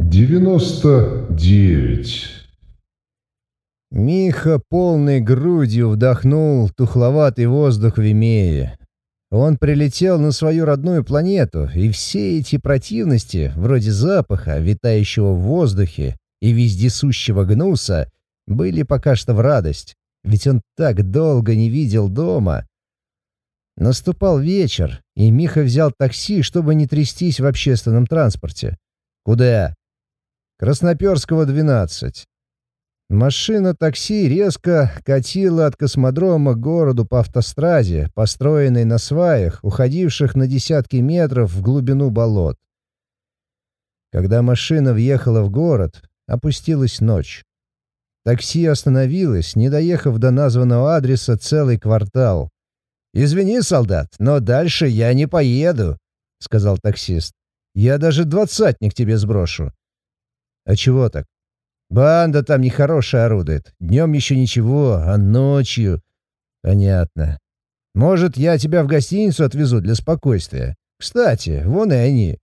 девяносто девять. Миха полной грудью вдохнул тухловатый воздух Вимея. Он прилетел на свою родную планету, и все эти противности, вроде запаха, витающего в воздухе, и вездесущего гнуса, были пока что в радость, ведь он так долго не видел дома. Наступал вечер, и Миха взял такси, чтобы не трястись в общественном транспорте. «Куда?» «Красноперского, 12». Машина такси резко катила от космодрома к городу по автостраде, построенной на сваях, уходивших на десятки метров в глубину болот. Когда машина въехала в город, опустилась ночь. Такси остановилось, не доехав до названного адреса целый квартал. «Извини, солдат, но дальше я не поеду», — сказал таксист. «Я даже двадцатник тебе сброшу». «А чего так?» «Банда там нехорошая орудует. Днем еще ничего, а ночью...» «Понятно. Может, я тебя в гостиницу отвезу для спокойствия? Кстати, вон и они».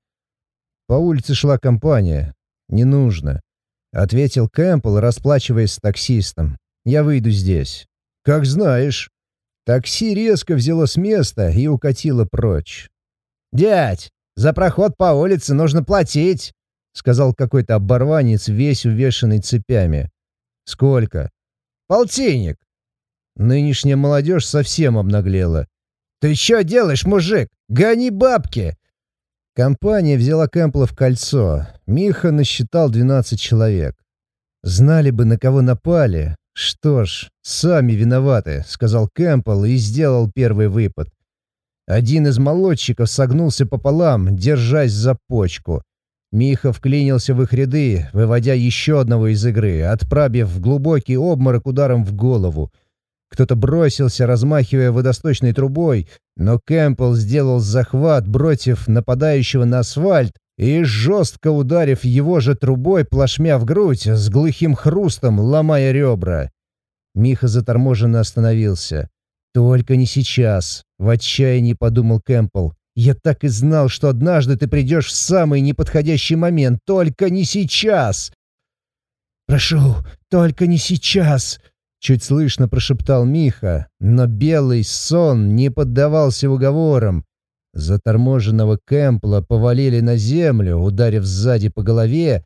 По улице шла компания. «Не нужно», — ответил Кэмпбелл, расплачиваясь с таксистом. «Я выйду здесь». «Как знаешь». Такси резко взяло с места и укатило прочь. «Дядь, за проход по улице нужно платить», — сказал какой-то оборванец, весь увешанный цепями. «Сколько?» «Полтинник». Нынешняя молодежь совсем обнаглела. «Ты что делаешь, мужик? Гони бабки!» Компания взяла Кэмпла в кольцо. Миха насчитал 12 человек. Знали бы, на кого напали, «Что ж, сами виноваты», — сказал Кэмпбелл и сделал первый выпад. Один из молодчиков согнулся пополам, держась за почку. Миха вклинился в их ряды, выводя еще одного из игры, отправив в глубокий обморок ударом в голову. Кто-то бросился, размахивая водосточной трубой, но Кэмпбелл сделал захват, бросив нападающего на асфальт и, жестко ударив его же трубой плашмя в грудь, с глухим хрустом ломая ребра. Миха заторможенно остановился. «Только не сейчас», — в отчаянии подумал Кэмпбелл. «Я так и знал, что однажды ты придешь в самый неподходящий момент. Только не сейчас!» «Прошу, только не сейчас!» Чуть слышно прошептал Миха, но белый сон не поддавался уговорам. Заторможенного Кэмпла повалили на землю, ударив сзади по голове,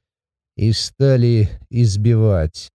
и стали избивать.